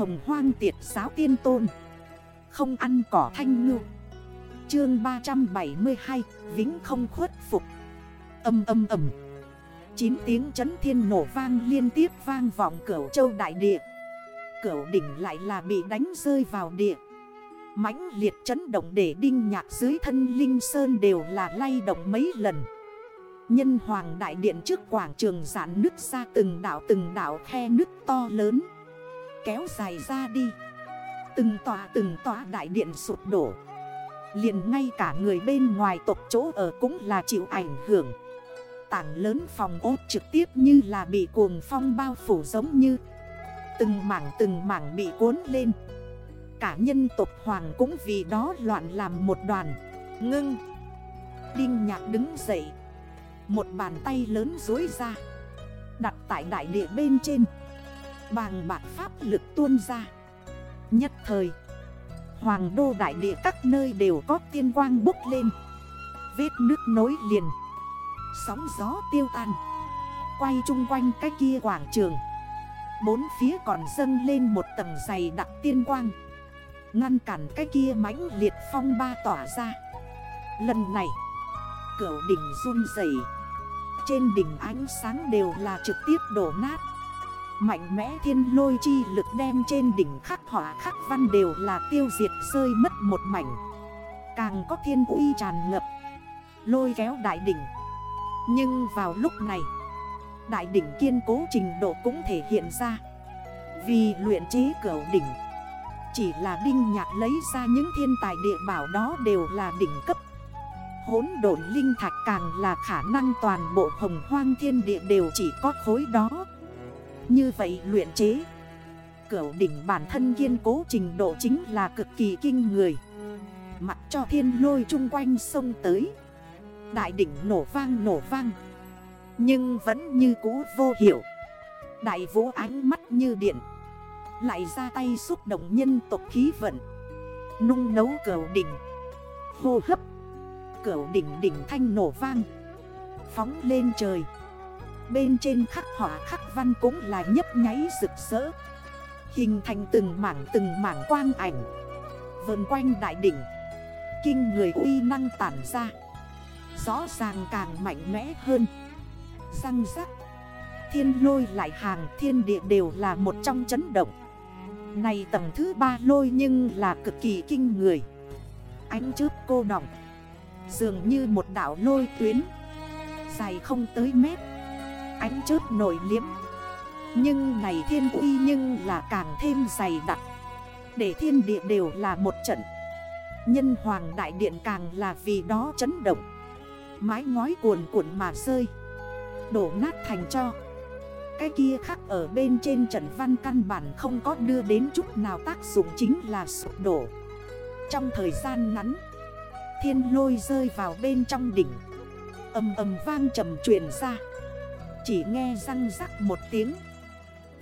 hồng hoang tiệt giáo tiên tôn. Không ăn cỏ thanh ngư. Chương 372 Vĩnh không khuất phục. Âm âm âm Chín tiếng chấn thiên nổ vang liên tiếp vang vọng cửu châu đại địa. Cửu đỉnh lại là bị đánh rơi vào địa. Mãnh liệt chấn động để đinh nhạc dưới thân linh sơn đều là lay động mấy lần. Nhân hoàng đại điện trước quảng trường giãn nứt ra từng đảo từng đảo khe nứt to lớn. Kéo dài ra đi. Từng tòa từng tòa đại điện sụp đổ. Liền ngay cả người bên ngoài tộc chỗ ở cũng là chịu ảnh hưởng. Tảng lớn phòng ốt trực tiếp như là bị cuồng phong bao phủ giống như. Từng mảng từng mảng bị cuốn lên. Cả nhân tộc hoàng cũng vì đó loạn làm một đoàn. Ngưng. Đinh nhạc đứng dậy. Một bàn tay lớn dối ra. Đặt tại đại địa bên trên. Bàng bạc pháp lực tuôn ra. Nhất thời, Hoàng đô đại địa các nơi đều có tiên quang bốc lên. Vết nước nối liền. Sóng gió tiêu tan. Quay chung quanh cái kia quảng trường. Bốn phía còn dâng lên một tầng dày đặc tiên quang. Ngăn cản cái kia mãnh liệt phong ba tỏa ra. Lần này Cửu đỉnh run dày Trên đỉnh ánh sáng đều là trực tiếp đổ nát. Mạnh mẽ thiên lôi chi lực đem trên đỉnh khắc hỏa khắc văn đều là tiêu diệt rơi mất một mảnh. Càng có thiên uy tràn ngập, Lôi kéo đại đỉnh. Nhưng vào lúc này, Đại đỉnh kiên cố trình độ cũng thể hiện ra. Vì luyện chế cửu đỉnh, Chỉ là đinh nhạc lấy ra những thiên tài địa bảo đó đều là đỉnh cấp. Hốn độn linh thạch càng là khả năng toàn bộ hồng hoang thiên địa đều chỉ có khối đó. Như vậy luyện chế. Cửu đỉnh bản thân kiên cố trình độ chính là cực kỳ kinh người. Mặc cho thiên lôi chung quanh sông tới. Đại đỉnh nổ vang nổ vang. Nhưng vẫn như cũ vô hiểu Đại vũ ánh mắt như điện. Lại ra tay xúc động nhân tộc khí vận. Nung nấu cửu đỉnh. Hô hấp. Cửu đỉnh đỉnh thanh nổ vang. Phóng lên trời. Bên trên khắc họa khắc văn cũng là nhấp nháy rực rỡ. Hình thành từng mảng từng mảng quang ảnh. Vườn quanh đại đỉnh, Kinh người uy năng tản ra. Rõ ràng càng mạnh mẽ hơn. Răng rắc, Thiên lôi lại hàng thiên địa đều là một trong chấn động. Này tầng thứ ba lôi nhưng là cực kỳ kinh người. Ánh chớp cô đọng Dường như một đảo lôi tuyến, Dài không tới mét. Ánh chớp nổi liếm. Nhưng này thiên uy nhưng là càng thêm dày đặc. Để thiên địa đều là một trận. Nhân hoàng đại điện càng là vì đó chấn động. Mái ngói cuồn cuộn mà rơi. Đổ nát thành cho. Cái kia khắc ở bên trên trận văn căn bản không có đưa đến chút nào tác dụng chính là sụp đổ. Trong thời gian ngắn, Thiên lôi rơi vào bên trong đỉnh. Âm ầm vang trầm truyền ra. Chỉ nghe răng rắc một tiếng.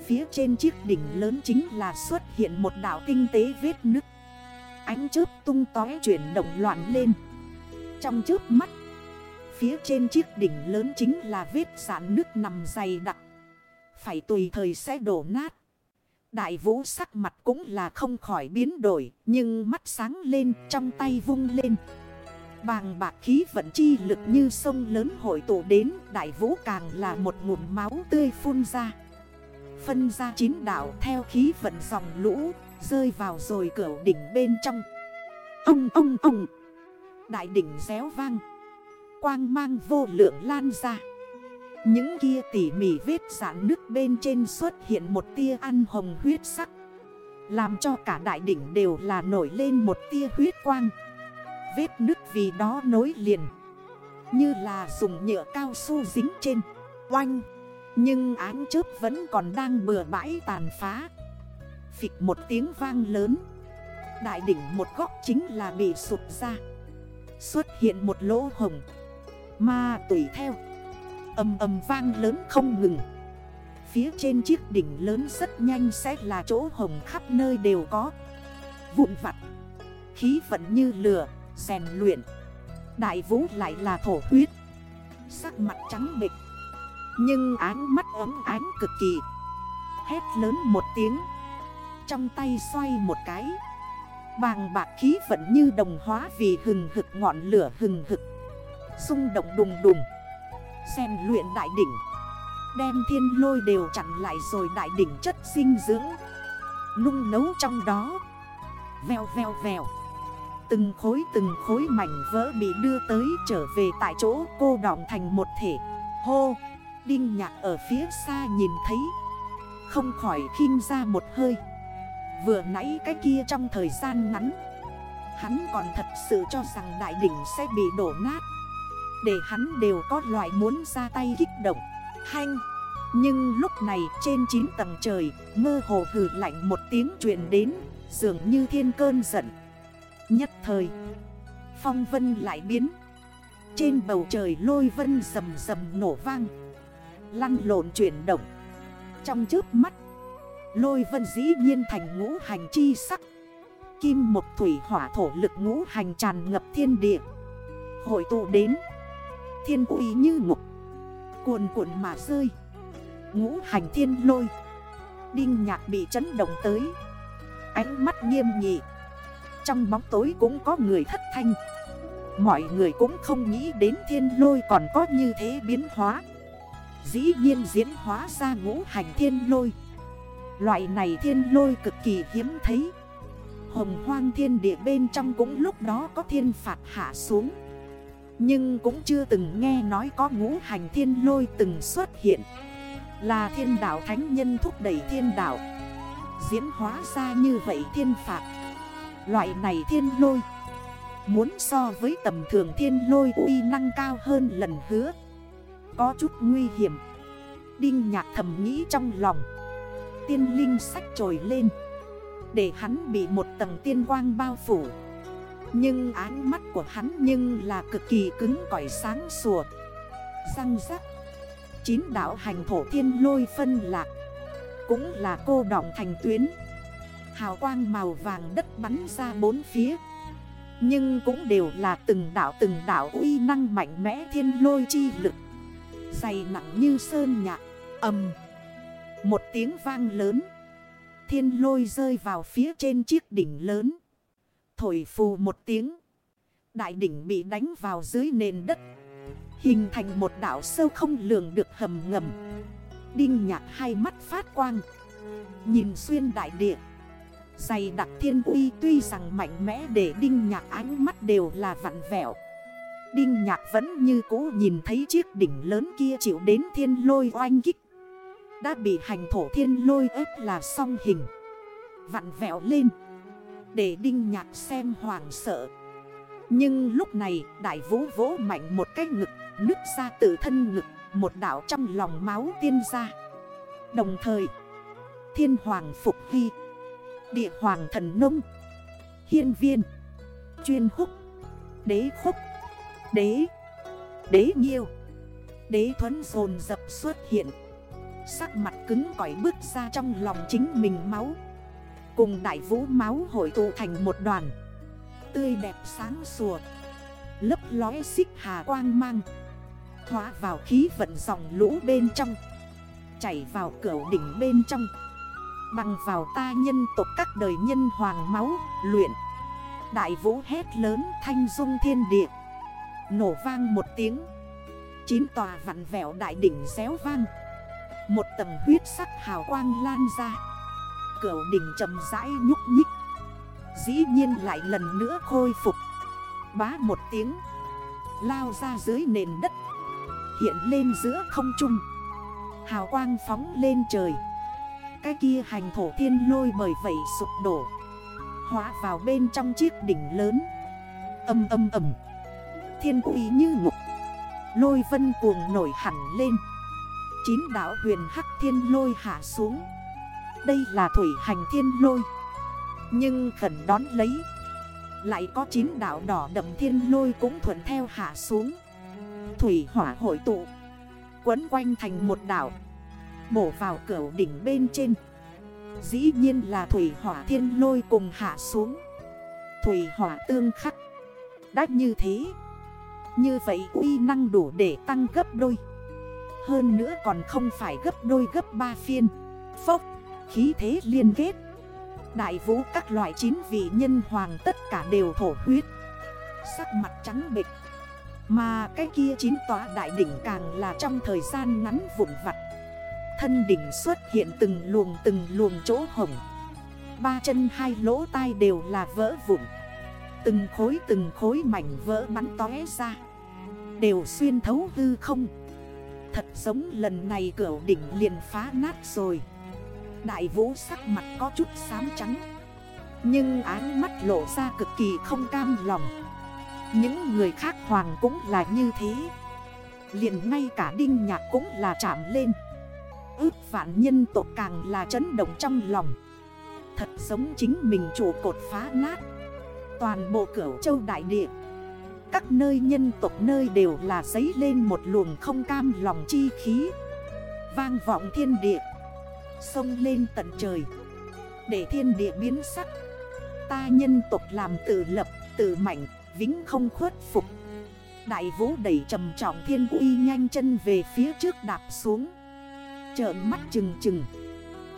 Phía trên chiếc đỉnh lớn chính là xuất hiện một đảo kinh tế vết nứt. Ánh chớp tung tói chuyển động loạn lên. Trong chớp mắt, Phía trên chiếc đỉnh lớn chính là vết sản nước nằm dày đặc. Phải tùy thời sẽ đổ nát. Đại vũ sắc mặt cũng là không khỏi biến đổi, Nhưng mắt sáng lên, trong tay vung lên. Bàng bạc khí vận chi lực như sông lớn hội tụ đến, Đại vũ càng là một ngụm máu tươi phun ra. Phân ra chín đảo theo khí vận dòng lũ, Rơi vào rồi cửa đỉnh bên trong. Ông ông ông! Đại đỉnh réo vang. Quang mang vô lượng lan ra. Những kia tỉ mỉ vết giãn nước bên trên xuất hiện một tia ăn hồng huyết sắc. Làm cho cả đại đỉnh đều là nổi lên một tia huyết quang. Vết nước vì đó nối liền. Như là dùng nhựa cao su dính trên. Oanh. Nhưng áng chớp vẫn còn đang bừa bãi tàn phá. Phịch một tiếng vang lớn. Đại đỉnh một góc chính là bị sụp ra. Xuất hiện một lỗ hồng. Mà tùy theo. Âm âm vang lớn không ngừng. Phía trên chiếc đỉnh lớn rất nhanh sẽ là chỗ hồng khắp nơi đều có. Vụn vặt. Khí vận như lửa rèn luyện. Đại vũ lại là thổ huyết. Sắc mặt trắng bịch Nhưng ánh mắt ấm ánh cực kỳ. Hét lớn một tiếng. Trong tay xoay một cái. Bàng bạc khí vẫn như đồng hóa vì hừng hực ngọn lửa hừng hực. Xung động đùng đùng. Xen luyện đại đỉnh. Đem thiên lôi đều chặn lại rồi đại đỉnh chất sinh dưỡng. Nung nấu trong đó. Vèo vèo vèo. Từng khối từng khối mảnh vỡ bị đưa tới trở về tại chỗ cô đọng thành một thể. Hô! Đinh nhạc ở phía xa nhìn thấy. Không khỏi khinh ra một hơi. Vừa nãy cái kia trong thời gian ngắn, Hắn còn thật sự cho rằng đại đỉnh sẽ bị đổ nát. Để hắn đều có loại muốn ra tay kích động, Hanh. Nhưng lúc này trên 9 tầng trời, Mơ hồ hử lạnh một tiếng truyền đến, Dường như thiên cơn giận. Nhất thời. Phong vân lại biến. Trên bầu trời lôi vân rầm rầm nổ vang. Lăn lộn chuyển động. Trong trước mắt, Lôi vân dĩ nhiên thành ngũ hành chi sắc. Kim một thủy hỏa thổ lực ngũ hành tràn ngập thiên địa. Hội tụ đến. Thiên uy như ngục. Cuồn cuộn mà rơi. Ngũ hành thiên lôi. Đinh nhạc bị chấn động tới. Ánh mắt nghiêm nghị. Trong bóng tối cũng có người thất thanh. Mọi người cũng không nghĩ đến thiên lôi còn có như thế biến hóa. Dĩ nhiên diễn hóa ra ngũ hành thiên lôi. Loại này thiên lôi cực kỳ hiếm thấy. Hồng hoang thiên địa bên trong cũng lúc đó có thiên phạt hạ xuống. Nhưng cũng chưa từng nghe nói có ngũ hành thiên lôi từng xuất hiện. Là thiên đạo thánh nhân thúc đẩy thiên đạo. Diễn hóa ra như vậy thiên phạt. Loại này thiên lôi. Muốn so với tầm thường thiên lôi uy năng cao hơn lần hứa. Có chút nguy hiểm. Đinh nhạc thầm nghĩ trong lòng. Tiên linh sách trồi lên. Để hắn bị một tầng tiên quang bao phủ. Nhưng ánh mắt của hắn nhưng là cực kỳ cứng cỏi sáng sủa. Răng rắc. Chín đảo hành thổ thiên lôi phân lạc. Cũng là cô đọng thành tuyến. Hào quang màu vàng đất bắn ra bốn phía. Nhưng cũng đều là từng đảo từng đảo uy năng mạnh mẽ thiên lôi chi lực. Dày nặng như sơn nhạc Âm Một tiếng vang lớn. Thiên lôi rơi vào phía trên chiếc đỉnh lớn. Thổi phù một tiếng, Đại đỉnh bị đánh vào dưới nền đất. Hình thành một đảo sâu không lường được hầm ngầm. Đinh nhạc hai mắt phát quang, Nhìn xuyên đại địa. Dày đặc thiên uy tuy rằng mạnh mẽ để đinh nhạc ánh mắt đều là vặn vẹo. Đinh nhạc vẫn như cũ nhìn thấy chiếc đỉnh lớn kia chịu đến thiên lôi oanh kích. Đã bị hành thổ thiên lôi ép là song hình. Vặn vẹo lên. Để đinh nhạc xem hoàng sợ. Nhưng lúc này, đại vũ vỗ mạnh một cái ngực, Nứt ra tự thân ngực, Một đảo trong lòng máu tiên ra. Đồng thời, Thiên hoàng phục vi Địa hoàng thần nông. Hiên viên. Chuyên húc Đế khúc. Đế. Đế nghiêu. Đế thuấn dồn dập xuất hiện. Sắc mặt cứng cỏi bước ra trong lòng chính mình máu. Cùng đại vũ máu hội tụ thành một đoàn. Tươi đẹp sáng sủa. Lấp lói xích hà quang mang. Hóa vào khí vận dòng lũ bên trong. Chảy vào cửa đỉnh bên trong. Bằng vào ta nhân tộc các đời nhân hoàng máu, luyện. Đại vũ hét lớn thanh dung thiên địa. Nổ vang một tiếng. Chín tòa vặn vẹo đại đỉnh xéo vang. Một tầng huyết sắc hào quang lan ra. Cửu đỉnh chầm rãi nhúc nhích. Dĩ nhiên lại lần nữa khôi phục. Bá một tiếng. Lao ra dưới nền đất. Hiện lên giữa không trung. Hào quang phóng lên trời. Cái kia hành thổ thiên lôi bởi vậy sụp đổ, Hóa vào bên trong chiếc đỉnh lớn. Âm âm âm. Thiên quý như ngục. Lôi vân cuồng nổi hẳn lên. Chín đảo huyền hắc thiên lôi hạ xuống. Đây là thủy hành thiên lôi. Nhưng khẩn đón lấy, Lại có chín đảo đỏ đậm thiên lôi cũng thuận theo hạ xuống. Thủy hỏa hội tụ, Quấn quanh thành một đảo Bổ vào cửa đỉnh bên trên. Dĩ nhiên là thủy hỏa thiên lôi cùng hạ xuống. Thủy hỏa tương khắc. Đã như thế. Như vậy uy năng đủ để tăng gấp đôi. Hơn nữa còn không phải gấp đôi gấp ba phiên. Phốc, khí thế liên kết. Đại vũ các loại chín vị nhân hoàng tất cả đều thổ huyết. Sắc mặt trắng bệch. Mà cái kia chín tòa đại đỉnh càng là trong thời gian ngắn vụn vặt. Thân đỉnh xuất hiện từng luồng từng luồng chỗ hồng. Ba chân hai lỗ tai đều là vỡ vụn. Từng khối từng khối mảnh vỡ bắn tóe ra. Đều xuyên thấu hư không. Thật giống lần này cửa đỉnh liền phá nát rồi. Đại vũ sắc mặt có chút xám trắng. Nhưng áng mắt lộ ra cực kỳ không cam lòng. Những người khác hoàng cũng là như thế. Liền ngay cả đinh nhạc cũng là chạm lên. Ước vạn nhân tộc càng là chấn động trong lòng. Thật giống chính mình chủ cột phá nát. Toàn bộ cửu châu đại địa Các nơi nhân tộc nơi đều là giấy lên một luồng không cam lòng chi khí. Vang vọng thiên địa Sông lên tận trời. Để thiên địa biến sắc Ta nhân tộc làm tự lập, tự mạnh, vĩnh không khuất phục. Đại vũ đẩy trầm trọng thiên uy nhanh chân về phía trước đạp xuống. Trợn mắt chừng chừng.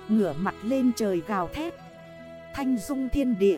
Ngửa mặt lên trời gào thét. Thanh dung thiên địa.